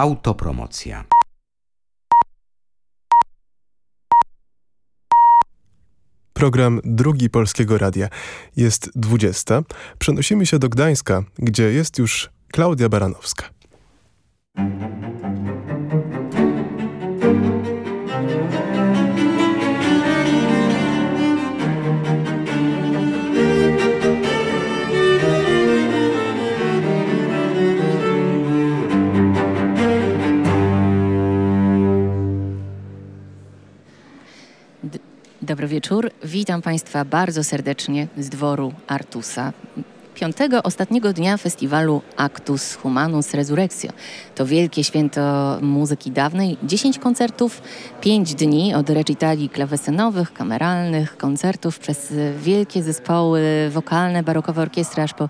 Autopromocja. Program drugi Polskiego Radia. Jest 20. Przenosimy się do Gdańska, gdzie jest już Klaudia Baranowska. Dobry wieczór. Witam Państwa bardzo serdecznie z dworu Artusa. Piątego, ostatniego dnia festiwalu Actus Humanus Resurrectio. To wielkie święto muzyki dawnej. 10 koncertów, 5 dni od recitali klawesynowych, kameralnych, koncertów przez wielkie zespoły wokalne, barokowe orkiestry, aż po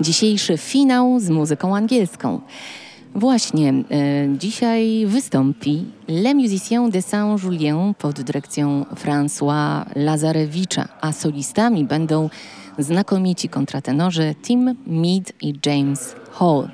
dzisiejszy finał z muzyką angielską. Właśnie, e, dzisiaj wystąpi Le Musiciens de Saint-Julien pod dyrekcją François Lazarewicza, a solistami będą znakomici kontratenorzy Tim Mead i James Hall.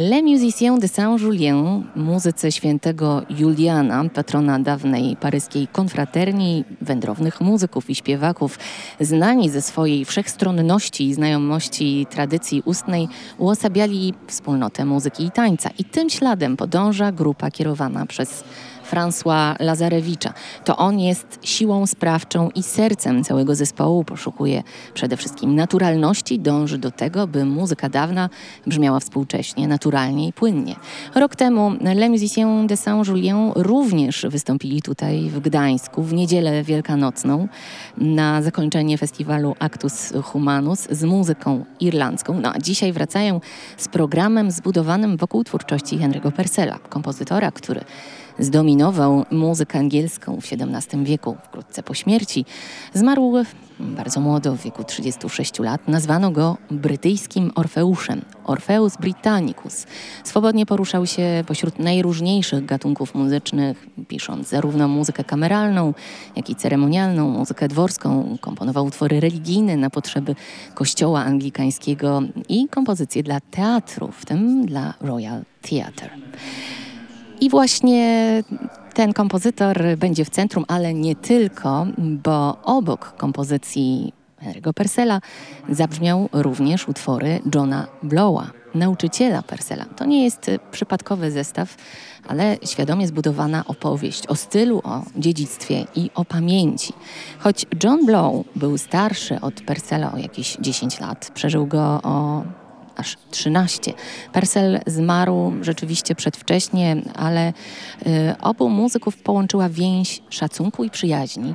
Les Musiciens de Saint-Julien, muzyce świętego Juliana, patrona dawnej paryskiej konfraterni, wędrownych muzyków i śpiewaków, znani ze swojej wszechstronności i znajomości tradycji ustnej, uosabiali wspólnotę muzyki i tańca. I tym śladem podąża grupa kierowana przez François Lazarewicza. To on jest siłą sprawczą i sercem całego zespołu. Poszukuje przede wszystkim naturalności, dąży do tego, by muzyka dawna brzmiała współcześnie, naturalnie i płynnie. Rok temu Les Musiciens de Saint-Julien również wystąpili tutaj w Gdańsku w niedzielę wielkanocną na zakończenie festiwalu Actus Humanus z muzyką irlandzką. No a dzisiaj wracają z programem zbudowanym wokół twórczości Henry'ego Persela, kompozytora, który zdominował muzykę angielską w XVII wieku. Wkrótce po śmierci zmarł bardzo młodo, w wieku 36 lat. Nazwano go brytyjskim Orfeuszem, Orpheus Britannicus. Swobodnie poruszał się pośród najróżniejszych gatunków muzycznych, pisząc zarówno muzykę kameralną, jak i ceremonialną, muzykę dworską. Komponował utwory religijne na potrzeby kościoła anglikańskiego i kompozycje dla teatru, w tym dla Royal Theatre. I właśnie ten kompozytor będzie w centrum, ale nie tylko, bo obok kompozycji Henry'ego Persela zabrzmiał również utwory Johna Blowa, nauczyciela Persela. To nie jest przypadkowy zestaw, ale świadomie zbudowana opowieść o stylu, o dziedzictwie i o pamięci. Choć John Blow był starszy od Persela o jakieś 10 lat, przeżył go o aż 13. Persel zmarł rzeczywiście przedwcześnie, ale y, obu muzyków połączyła więź szacunku i przyjaźni,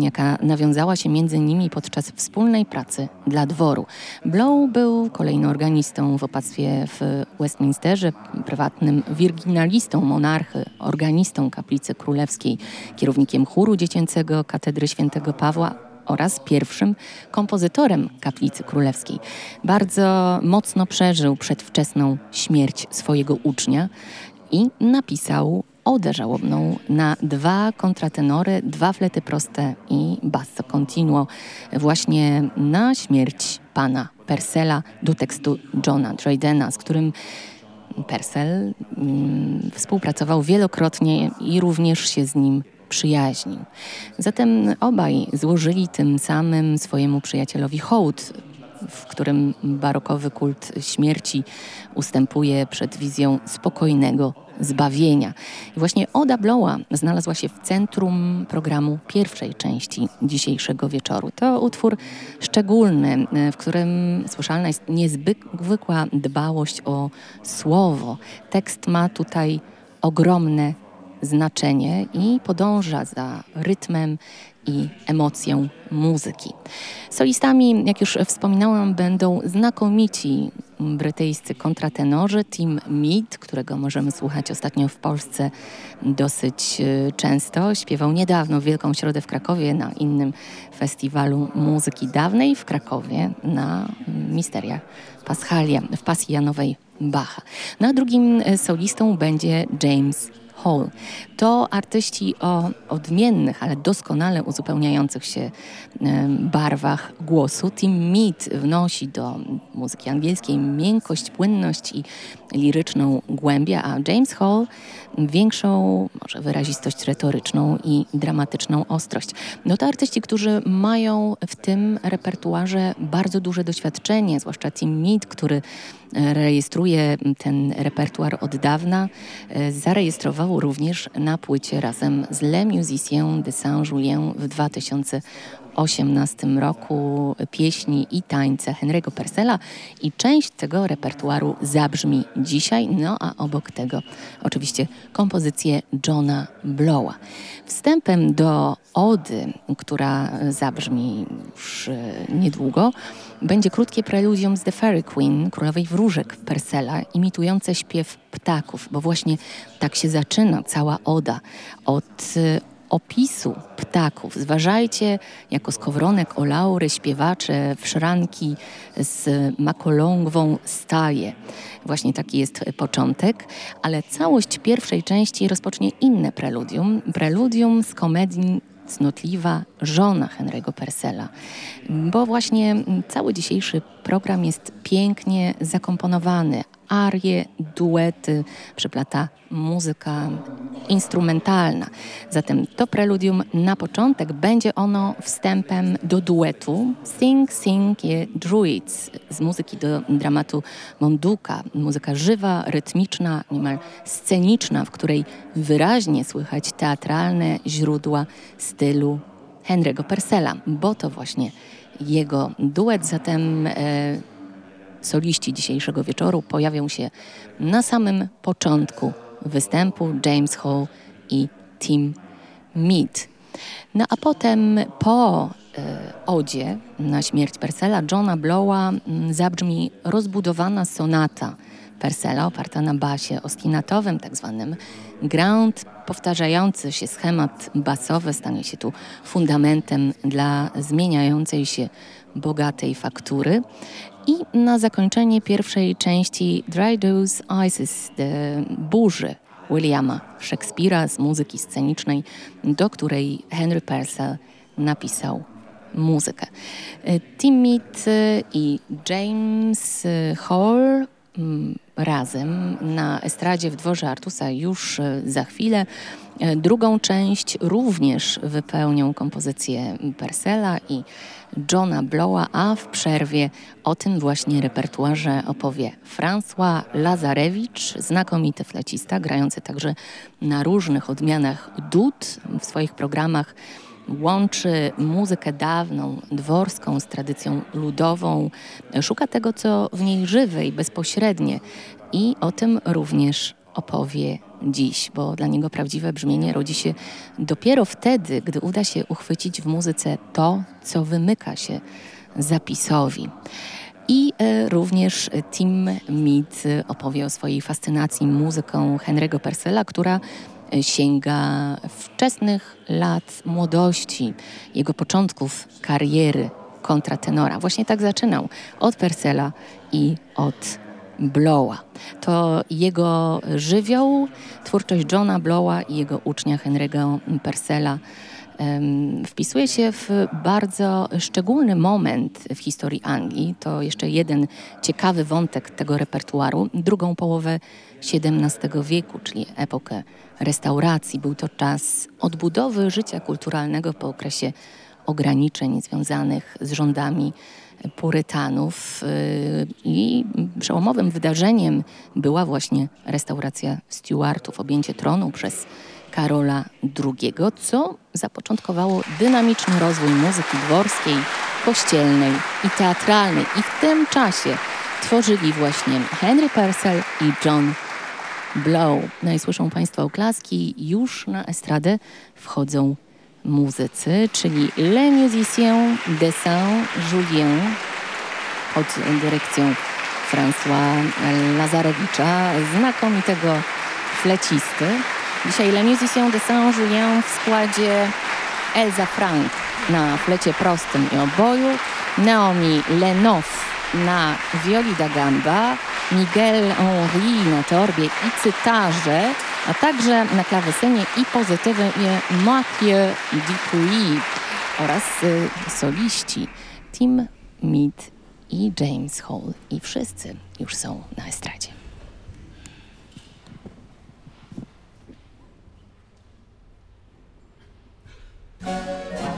jaka nawiązała się między nimi podczas wspólnej pracy dla dworu. Blow był kolejnym organistą w opactwie w Westminsterze, prywatnym wirginalistą monarchy, organistą kaplicy królewskiej, kierownikiem chóru dziecięcego katedry świętego Pawła, oraz pierwszym kompozytorem kaplicy królewskiej. Bardzo mocno przeżył przedwczesną śmierć swojego ucznia i napisał odę żałobną na dwa kontratenory, dwa flety proste i basso continuo właśnie na śmierć pana Persela do tekstu Johna Dryden, z którym Persel mm, współpracował wielokrotnie i również się z nim przyjaźnił. Zatem obaj złożyli tym samym swojemu przyjacielowi hołd, w którym barokowy kult śmierci ustępuje przed wizją spokojnego zbawienia. I właśnie Oda Blowa znalazła się w centrum programu pierwszej części dzisiejszego wieczoru. To utwór szczególny, w którym słyszalna jest niezwykła dbałość o słowo. Tekst ma tutaj ogromne znaczenie i podąża za rytmem i emocją muzyki. Solistami, jak już wspominałam, będą znakomici brytyjscy kontratenorzy Tim Mead, którego możemy słuchać ostatnio w Polsce dosyć e, często. Śpiewał niedawno w Wielką Środę w Krakowie na innym festiwalu muzyki dawnej w Krakowie na Misteriach Paschalia w pasji Janowej Bacha. Na drugim solistą będzie James Hall. To artyści o odmiennych, ale doskonale uzupełniających się barwach głosu. Tim Mead wnosi do muzyki angielskiej miękkość, płynność i liryczną głębię, a James Hall większą może wyrazistość retoryczną i dramatyczną ostrość. No to artyści, którzy mają w tym repertuarze bardzo duże doświadczenie, zwłaszcza Tim Mead, który e, rejestruje ten repertuar od dawna, e, zarejestrował również na płycie razem z Le Musicien de Saint-Julien w 2000 1918 roku pieśni i tańce Henry'ego Persela i część tego repertuaru zabrzmi dzisiaj, no a obok tego oczywiście kompozycje Johna Blowa. Wstępem do ody, która zabrzmi już e, niedługo, będzie krótkie preludium z The Fairy Queen, królowej wróżek Persela, imitujące śpiew ptaków, bo właśnie tak się zaczyna cała oda od e, opisu ptaków. Zważajcie jako skowronek o laury, śpiewacze, wszranki z makolągwą staje. Właśnie taki jest początek, ale całość pierwszej części rozpocznie inne preludium. Preludium z komedii cnotliwa żona Henry'ego Persela, bo właśnie cały dzisiejszy program jest pięknie zakomponowany, arie, duety, przeplata muzyka instrumentalna. Zatem to preludium na początek będzie ono wstępem do duetu Sing Sing Je Druids z muzyki do dramatu Monduka. Muzyka żywa, rytmiczna, niemal sceniczna, w której wyraźnie słychać teatralne źródła stylu Henry'ego Persela, bo to właśnie jego duet. Zatem e, soliści dzisiejszego wieczoru pojawią się na samym początku występu James Hall i Tim Mead. No a potem po e, odzie na śmierć Persela Johna Blowa m, zabrzmi rozbudowana sonata Persela oparta na basie ostinatowym, tak zwanym ground. Powtarzający się schemat basowy stanie się tu fundamentem dla zmieniającej się bogatej faktury. I na zakończenie pierwszej części Dry Those Ices, Burzy Williama Shakespeare'a z muzyki scenicznej, do której Henry Purcell napisał muzykę. Tim Mead i James Hall mm, razem na estradzie w dworze Artusa już za chwilę. Drugą część również wypełnią kompozycje Persela i Johna Blowa, a w przerwie o tym właśnie repertuarze opowie François Lazarewicz, znakomity flecista, grający także na różnych odmianach dud. W swoich programach łączy muzykę dawną, dworską z tradycją ludową, szuka tego, co w niej żywe i bezpośrednie. I o tym również opowie dziś, bo dla niego prawdziwe brzmienie rodzi się dopiero wtedy, gdy uda się uchwycić w muzyce to, co wymyka się zapisowi. I e, również Tim Mead opowie o swojej fascynacji muzyką Henry'ego Persela, która e, sięga wczesnych lat młodości, jego początków kariery kontratenora. Właśnie tak zaczynał od Persela i od Blowa. To jego żywioł, twórczość Johna Blowa i jego ucznia Henry'ego Persela wpisuje się w bardzo szczególny moment w historii Anglii. To jeszcze jeden ciekawy wątek tego repertuaru. Drugą połowę XVII wieku, czyli epokę restauracji. Był to czas odbudowy życia kulturalnego po okresie ograniczeń związanych z rządami purytanów y, i przełomowym wydarzeniem była właśnie restauracja Stuartów, objęcie tronu przez Karola II, co zapoczątkowało dynamiczny rozwój muzyki dworskiej, kościelnej i teatralnej. I w tym czasie tworzyli właśnie Henry Purcell i John Blow. No i słyszą Państwo oklaski, już na estradę wchodzą muzycy, czyli Le Musiciens de Saint-Julien pod dyrekcją François Lazarewicza, znakomitego flecisty. Dzisiaj Le Musiciens de Saint-Julien w składzie Elza Frank na flecie prostym i oboju, Naomi Lenoff na violi da gamba, Miguel Henry na torbie i cytarze, a także na klawesynie i pozytywy Mathieu Dupuy oraz y, soliści Tim Mead i James Hall i wszyscy już są na estradzie. początek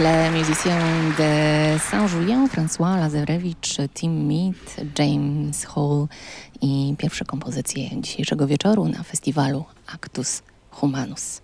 Les Musiciens de Saint-Julien, François Lazarewicz, Tim Mead, James Hall i pierwsze kompozycje dzisiejszego wieczoru na festiwalu Actus Humanus.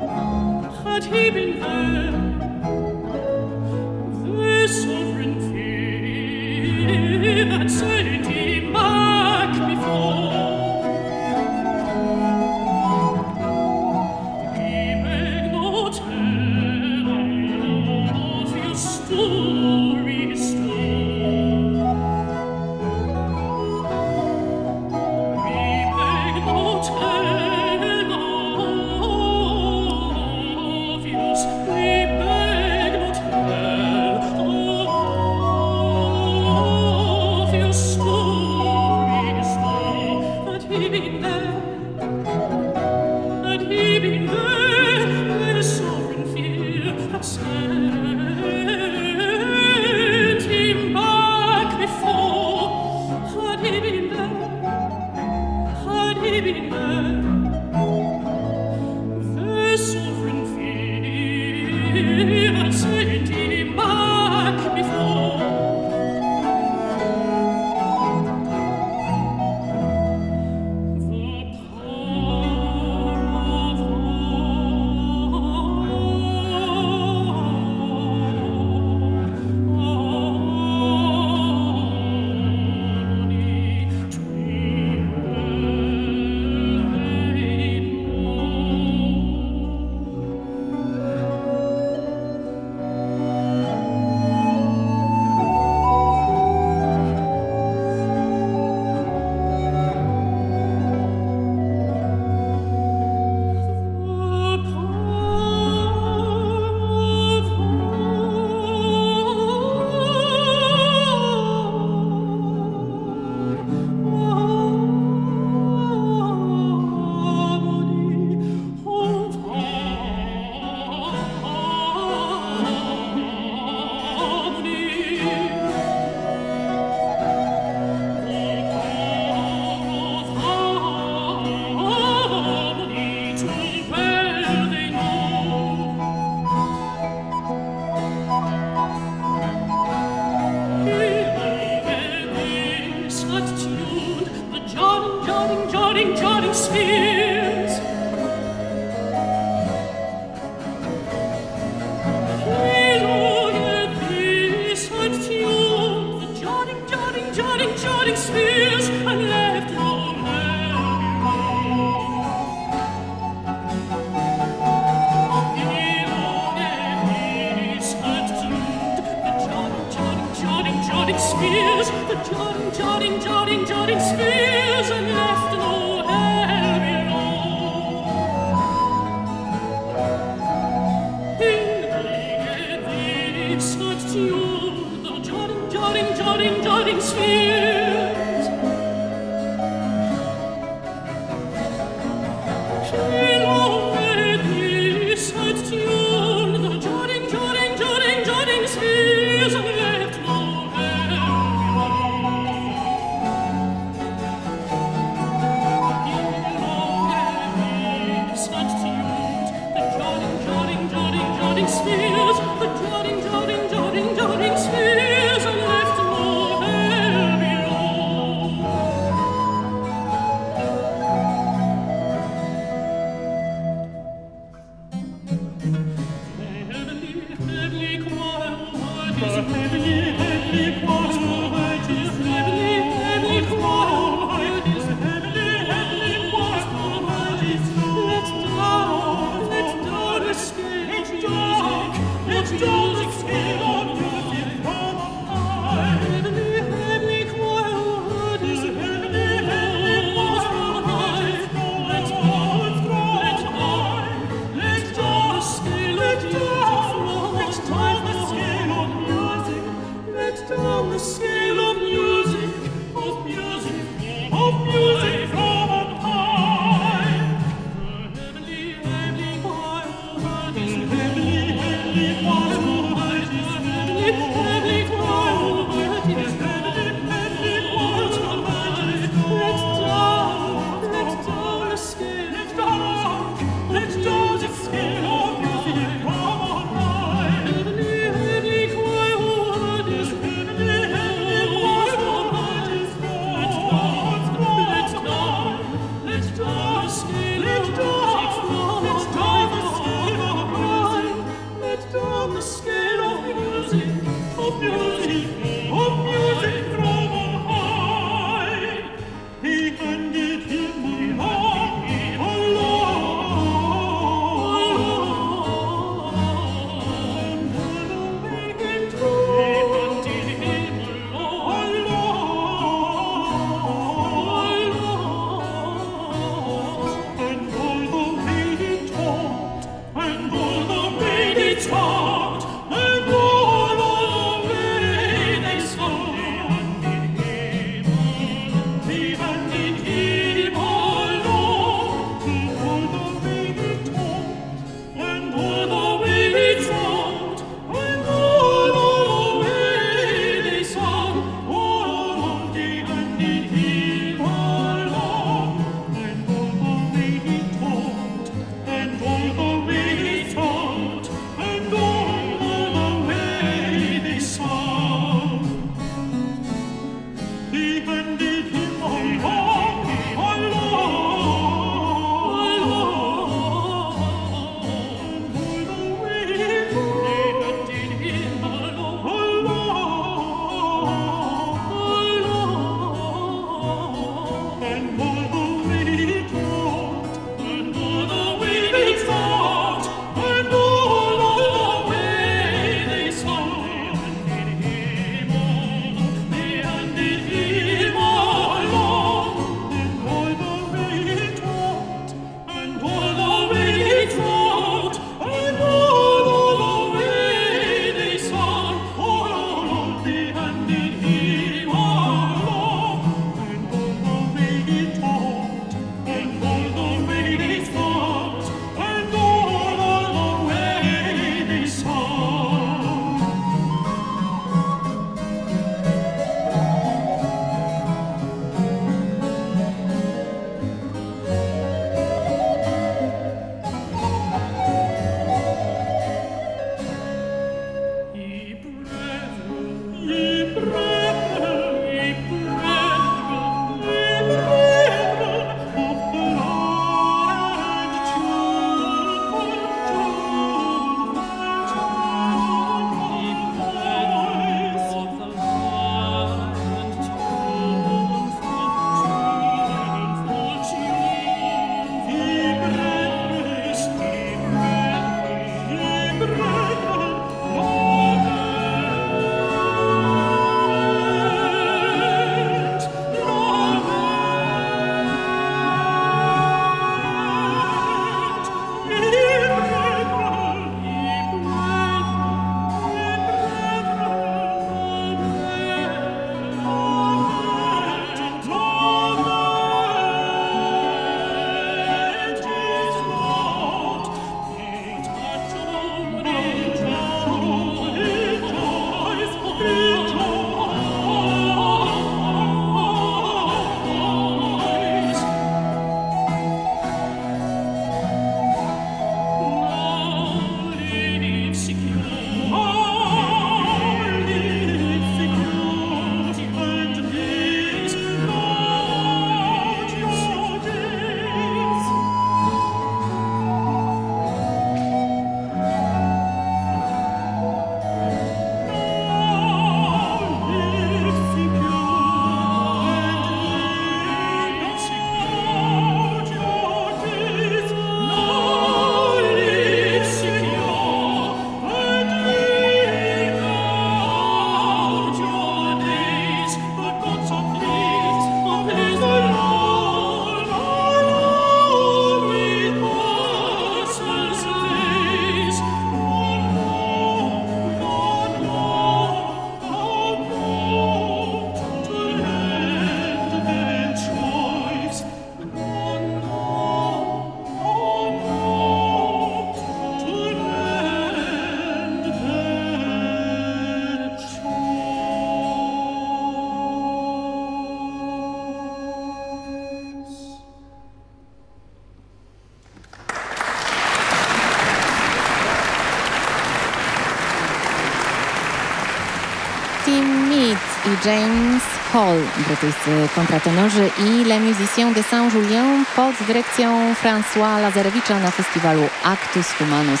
James Hall, brytyjscy kontratenorzy i Les Musiciens de Saint-Julien pod dyrekcją François Lazarewicza na festiwalu Actus Humanus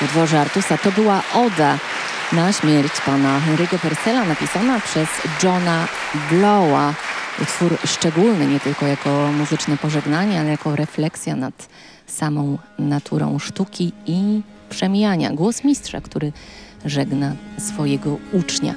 w dworze Artusa. To była oda na śmierć pana Henry'ego Persela napisana przez Johna Blowa. Utwór szczególny nie tylko jako muzyczne pożegnanie, ale jako refleksja nad samą naturą sztuki i przemijania. Głos mistrza, który żegna swojego ucznia.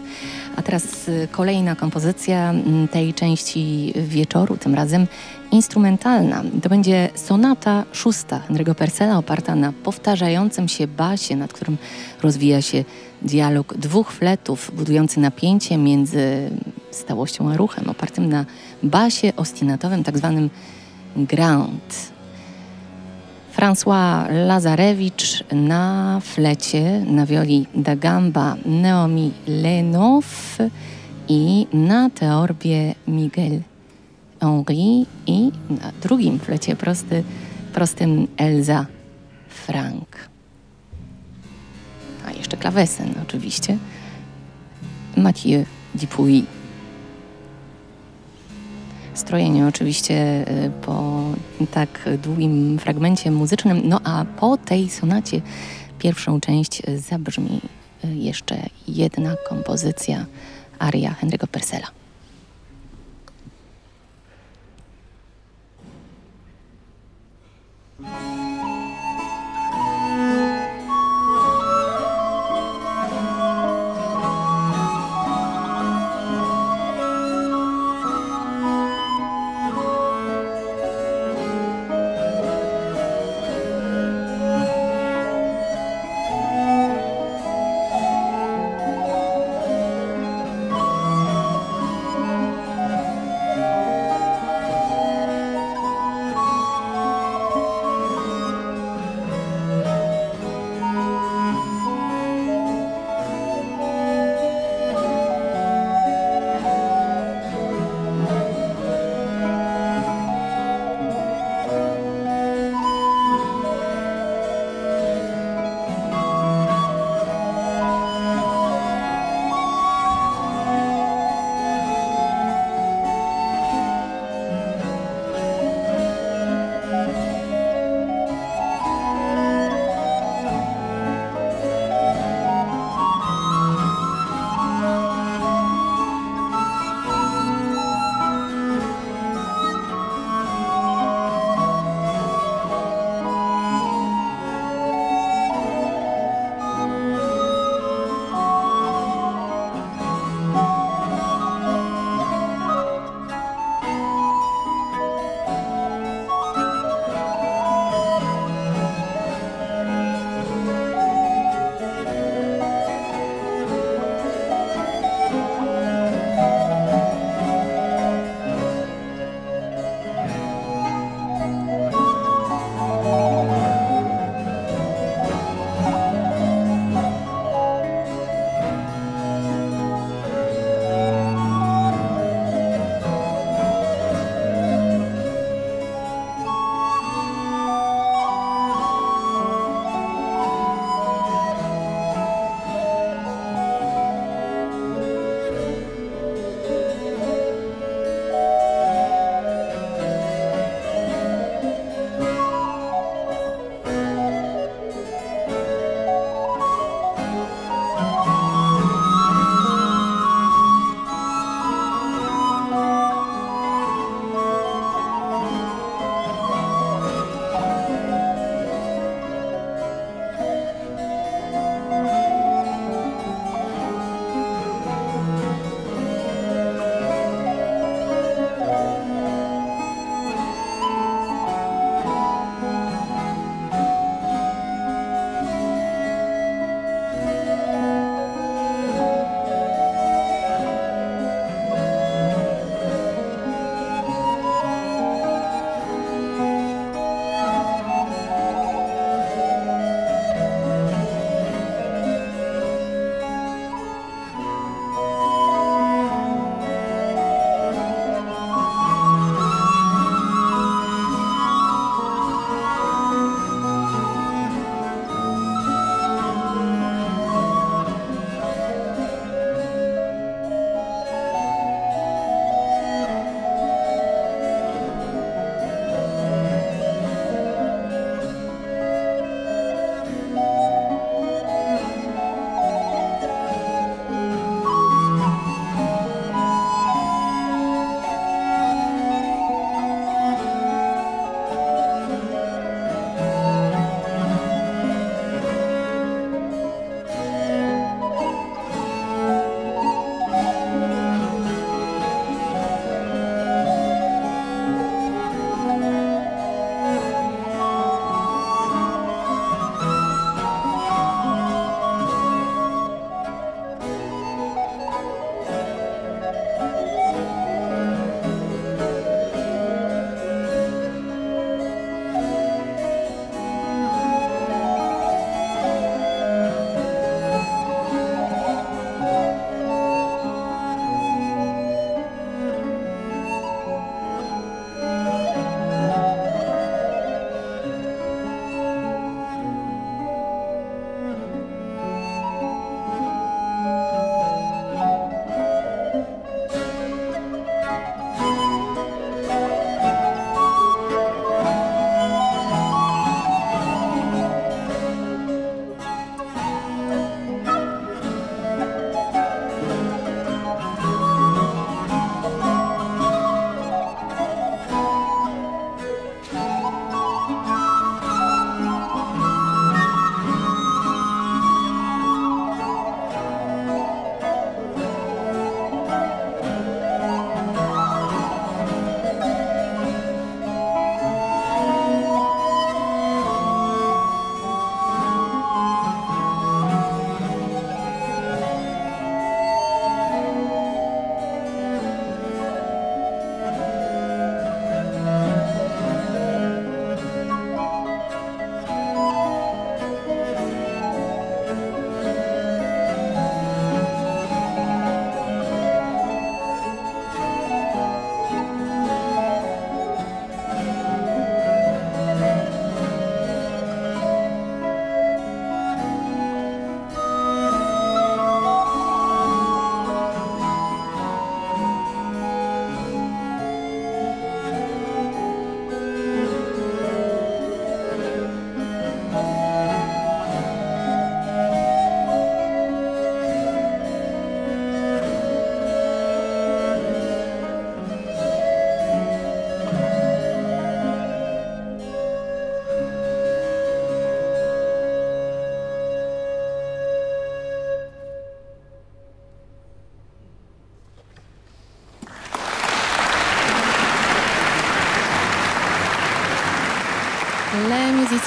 A teraz y, kolejna kompozycja tej części wieczoru, tym razem instrumentalna. To będzie sonata szósta Henry'ego Persela, oparta na powtarzającym się basie, nad którym rozwija się dialog dwóch fletów, budujący napięcie między stałością a ruchem, opartym na basie ostinatowym, tak zwanym ground. François Lazarewicz na flecie, na wioli da gamba Naomi Lenow i na teorbie Miguel Henry i na drugim flecie prosty, prostym Elza Frank. A jeszcze klawesen oczywiście. Mathieu Dupuy strojeniu oczywiście y, po tak długim fragmencie muzycznym. No a po tej sonacie pierwszą część zabrzmi y, jeszcze jedna kompozycja aria Henryka Persela. thank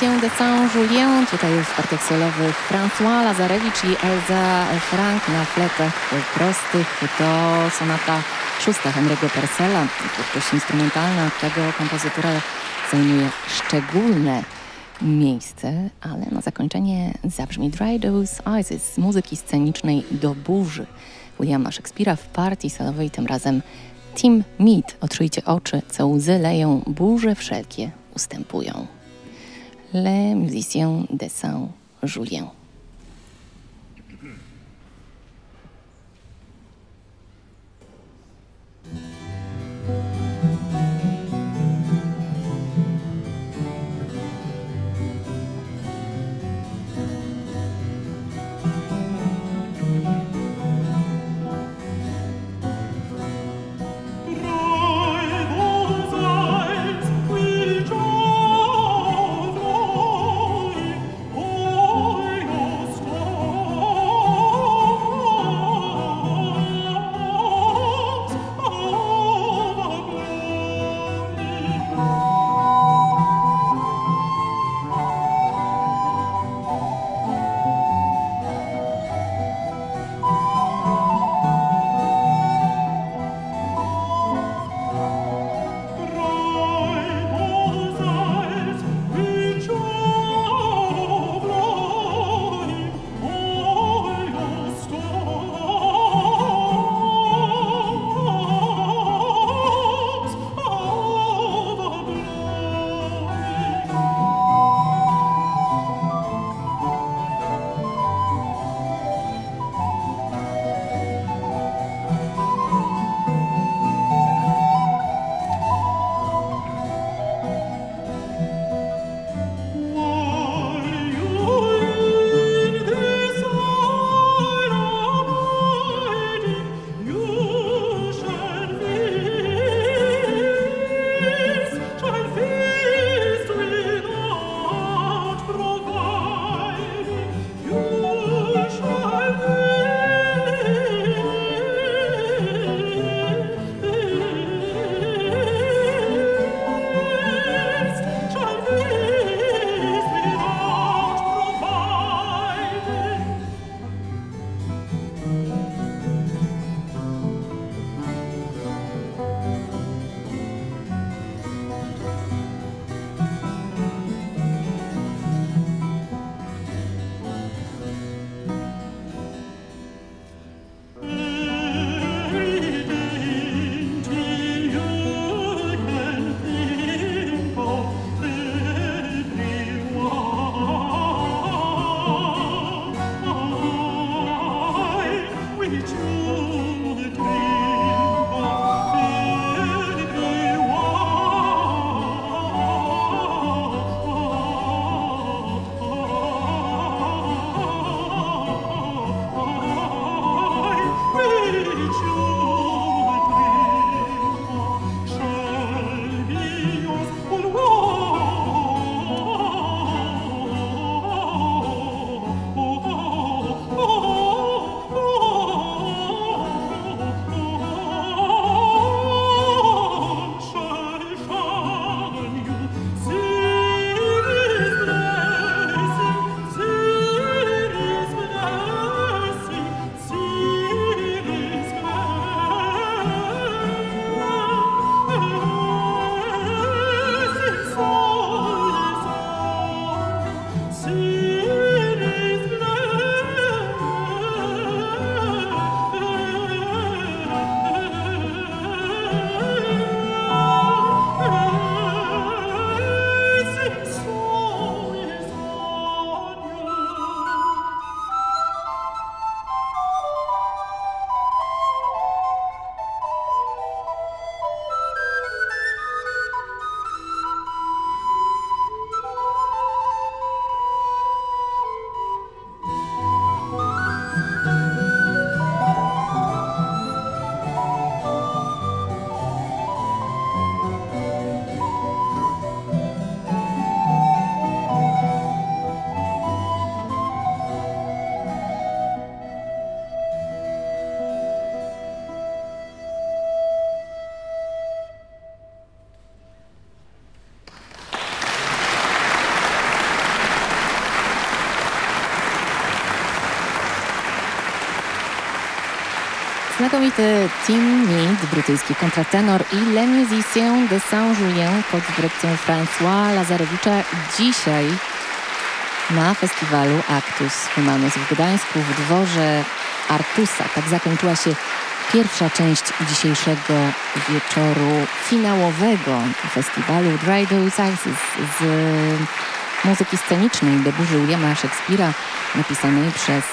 Musicien de Saint-Julien. Tutaj w partiach solowych François Lazarewicz i Elza Frank na fletach prostych. To sonata szósta Henry'ego Purcella. Twórczość instrumentalna tego kompozytora zajmuje szczególne miejsce, ale na zakończenie zabrzmi Dry Those Eyes z muzyki scenicznej do burzy Williama Shakespeare'a w partii salowej, tym razem Tim Mead. Otrzyjcie oczy, co łzy leją, burze wszelkie ustępują. Le Musicien de Saint-Julien. Znakomity Tim Mead, brytyjski kontratenor i Le Musicien de Saint-Julien pod dyrekcją François Lazarewicza dzisiaj na festiwalu Actus Humanus w Gdańsku w dworze Artusa. Tak zakończyła się pierwsza część dzisiejszego wieczoru finałowego festiwalu Dry Those Ices z muzyki scenicznej deburzy Williama Shakespeare'a napisanej przez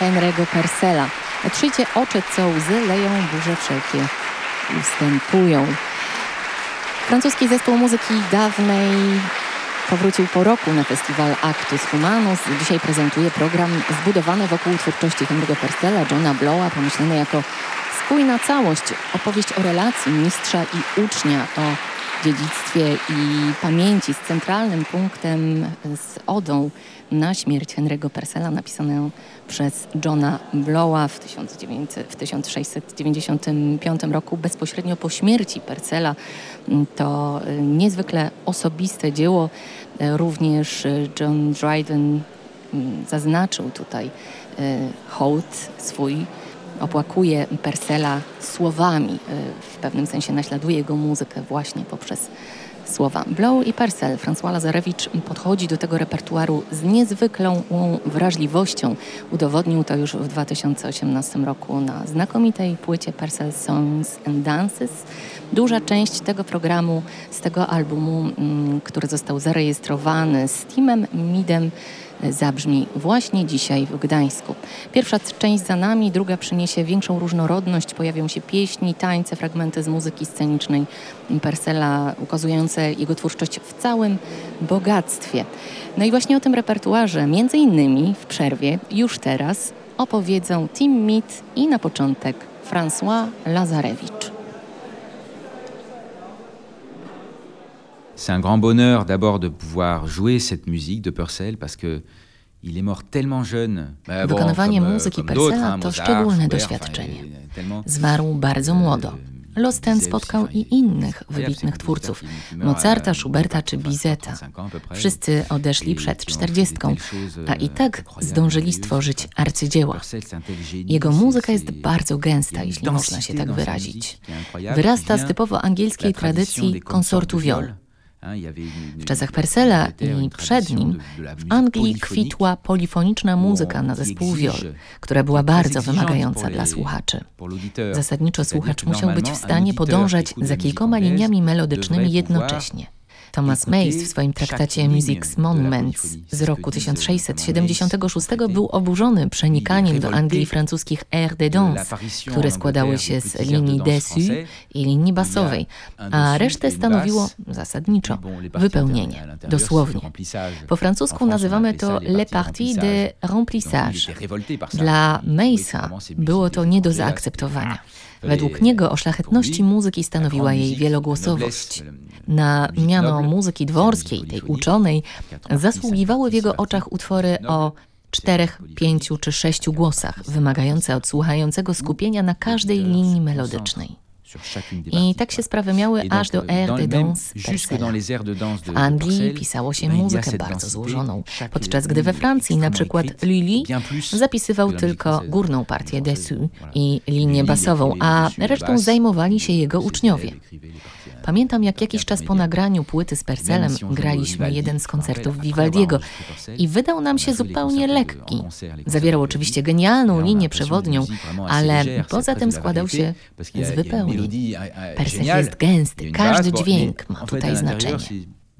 Henry'ego Persela. Otrzyjcie oczy, co łzy leją, burze wszelkie ustępują. Francuski zespół muzyki dawnej powrócił po roku na festiwal Actus Humanus. Dzisiaj prezentuje program zbudowany wokół twórczości Henry'ego Persela, Johna Blowa, pomyślany jako spójna całość, opowieść o relacji mistrza i ucznia, o dziedzictwie i pamięci z centralnym punktem, z odą na śmierć Henry'ego Persela napisaną przez Johna Blowa w, 1900, w 1695 roku, bezpośrednio po śmierci Persela. To niezwykle osobiste dzieło. Również John Dryden mm, zaznaczył tutaj e, hołd swój opłakuje Persela słowami, y, w pewnym sensie naśladuje jego muzykę właśnie poprzez słowa. Blow i Persel, François Lazarewicz podchodzi do tego repertuaru z niezwykłą wrażliwością. Udowodnił to już w 2018 roku na znakomitej płycie Persel Songs and Dances. Duża część tego programu, z tego albumu, mm, który został zarejestrowany z Timem Midem, zabrzmi właśnie dzisiaj w Gdańsku. Pierwsza część za nami, druga przyniesie większą różnorodność. Pojawią się pieśni, tańce, fragmenty z muzyki scenicznej Persela, ukazujące jego twórczość w całym bogactwie. No i właśnie o tym repertuarze, między innymi w przerwie, już teraz, opowiedzą Tim Mead i na początek François Lazarewicz. C'est un grand bonheur d'abord de pouvoir jouer cette musique de Purcell parce que il est mort tellement jeune. Wykonywanie bon, muzyki Purcella to szczególne doświadczenie. Zmarł bardzo młodo. Los ten spotkał i innych wybitnych twórców, Mozarta, Schuberta czy Bizeta. Wszyscy odeszli przed czterdziestką, a i tak zdążyli stworzyć arcydzieła. Jego muzyka jest bardzo gęsta, jeśli można się tak wyrazić. Wyrasta z typowo angielskiej tradycji konsortu viol. W czasach Persela i przed nim w Anglii kwitła polifoniczna muzyka na zespół viol, która była bardzo wymagająca dla słuchaczy. Zasadniczo słuchacz musiał być w stanie podążać za kilkoma liniami melodycznymi jednocześnie. Thomas Mays w swoim traktacie Music's Monuments z roku 1676 był oburzony przenikaniem do Anglii francuskich air de danse, które składały się z linii dessus i linii basowej, a resztę stanowiło zasadniczo wypełnienie, dosłownie. Po francusku nazywamy to les parties de remplissage. Dla Maysa było to nie do zaakceptowania. Według niego o szlachetności muzyki stanowiła jej wielogłosowość. Na miano muzyki dworskiej, tej uczonej, zasługiwały w jego oczach utwory o czterech, pięciu czy sześciu głosach, wymagające od słuchającego skupienia na każdej linii melodycznej. I tak się sprawy miały aż do air de danse. W Anglii pisało się muzykę bardzo złożoną, podczas gdy we Francji na przykład Lully zapisywał tylko górną partię dessus i linię basową, a resztą zajmowali się jego uczniowie. Pamiętam, jak jakiś czas po nagraniu płyty z Percelem graliśmy jeden z koncertów Vivaldiego i wydał nam się zupełnie lekki. Zawierał oczywiście genialną linię przewodnią, ale poza tym składał się z wypełnień. Persel jest gęsty, każdy dźwięk ma tutaj znaczenie.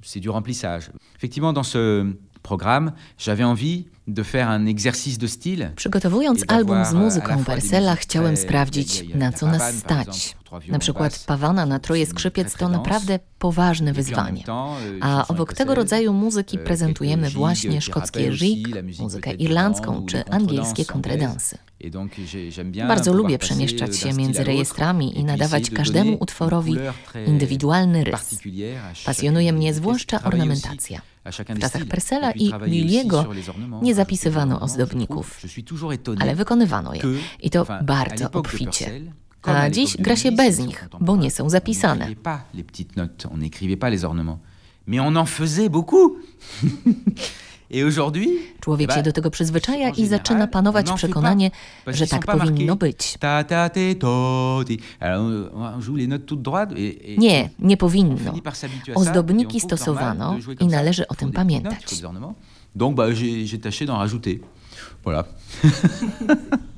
C'est du remplissage. Effectivement, dans ce programme, j'avais envie. Przygotowując album z muzyką Persela, chciałem sprawdzić, na co nas stać. Na przykład Pawana na troje skrzypiec to naprawdę poważne wyzwanie. A obok tego rodzaju muzyki prezentujemy właśnie szkockie rig, muzykę irlandzką czy angielskie kontredansy. Bardzo lubię przemieszczać się między rejestrami i nadawać każdemu utworowi indywidualny rys. Pasjonuje mnie zwłaszcza ornamentacja. W czasach Persela i Liliego nie zapisywano ozdobników, ale wykonywano je i to bardzo obficie. A dziś gra się bez nich, bo nie są zapisane. Mais on en faisait beaucoup. Człowiek się do tego przyzwyczaja i zaczyna panować przekonanie, że tak powinno być. Nie, nie powinno. Ozdobniki stosowano i należy o tym pamiętać. faut des ornements. Donc bah, j'ai j'ai tâché d'en rajouter. Voilà.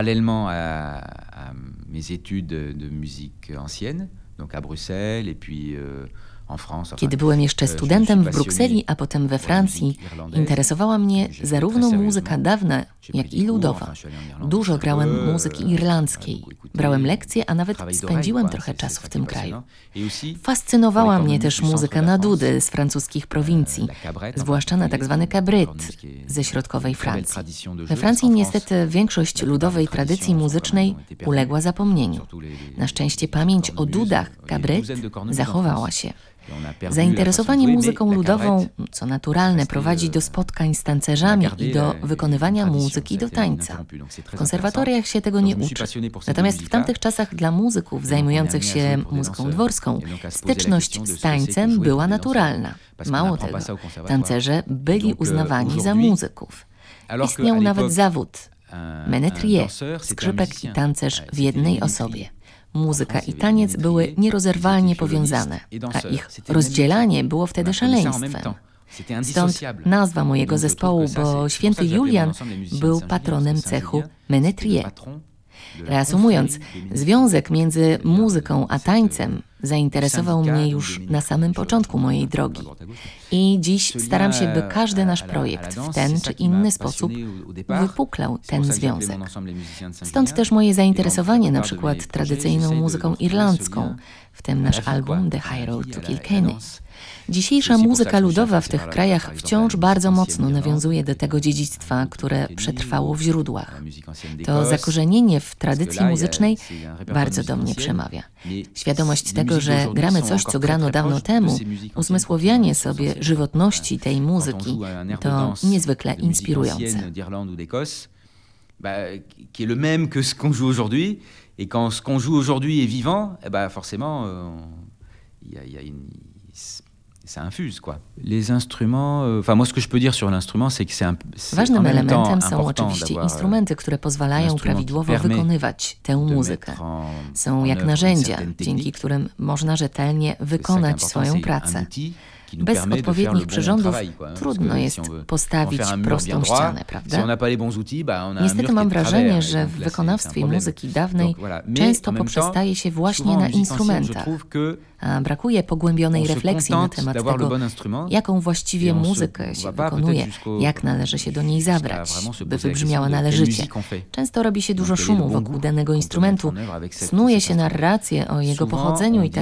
Parallèlement à, à mes études de musique ancienne, donc à Bruxelles et puis euh, en France. Kiedy byłem jeszcze studentem w Brukseli, a potem we Francji, interesowała mnie zarówno muzyka dawna, jak i ludowa. Dużo grałem muzyki irlandzkiej, brałem lekcje, a nawet spędziłem trochę czasu w tym kraju. Fascynowała mnie też muzyka na dudy z francuskich prowincji, zwłaszcza na tak zwany cabret ze środkowej Francji. We Francji niestety większość ludowej tradycji muzycznej uległa zapomnieniu. Na szczęście pamięć o dudach cabret zachowała się. Zainteresowanie muzyką ludową, co naturalne, prowadzi do spotkań z tancerzami i do wykonywania muzyki do tańca. W konserwatoriach się tego nie uczy. Natomiast w tamtych czasach dla muzyków zajmujących się muzyką dworską styczność z tańcem była naturalna. Mało tego, tancerze byli uznawani za muzyków. Istniał nawet zawód menetrier, skrzypek i tancerz w jednej osobie. Muzyka i taniec były nierozerwalnie powiązane, a ich rozdzielanie było wtedy szaleństwem. Stąd nazwa mojego zespołu, bo święty Julian był patronem cechu menetrier. Reasumując, związek między muzyką a tańcem zainteresował mnie już na samym początku mojej drogi. I dziś staram się, by każdy nasz projekt w ten czy inny sposób wypuklał ten związek. Stąd też moje zainteresowanie na przykład tradycyjną muzyką irlandzką, w tym nasz album The High Road to Kilkenny. Dzisiejsza muzyka ludowa w tych krajach wciąż bardzo mocno nawiązuje do tego dziedzictwa, które przetrwało w źródłach. To zakorzenienie w tradycji muzycznej bardzo do mnie przemawia. Świadomość tego, że gramy coś, co grano dawno temu, uzmysłowianie sobie żywotności tej muzyki, to niezwykle inspirujące. qui est le même que ce qu'on joue aujourd'hui. Et quand ce qu'on joue aujourd'hui est vivant, eh ben forcément, il euh, y, y, a une ça infuse, quoi. Les instruments, enfin moi ce que je peux dire sur l'instrument, c'est que c'est un Ważnym elementem są oczywiście instrumenty, które pozwalają prawidłowo wykonywać tę muzykę. Są jak narzędzia, dzięki którym można rzetelnie wykonać swoją pracę. Bez odpowiednich przyrządów trudno jest postawić prostą ścianę, prawda? Niestety mam wrażenie, że w wykonawstwie muzyki dawnej często poprzestaje się właśnie na instrumentach, a brakuje pogłębionej refleksji na temat tego, jaką właściwie muzykę się wykonuje, jak należy się do niej zabrać, by wybrzmiała należycie. Często robi się dużo szumu wokół danego instrumentu, snuje się narrację o jego pochodzeniu i tak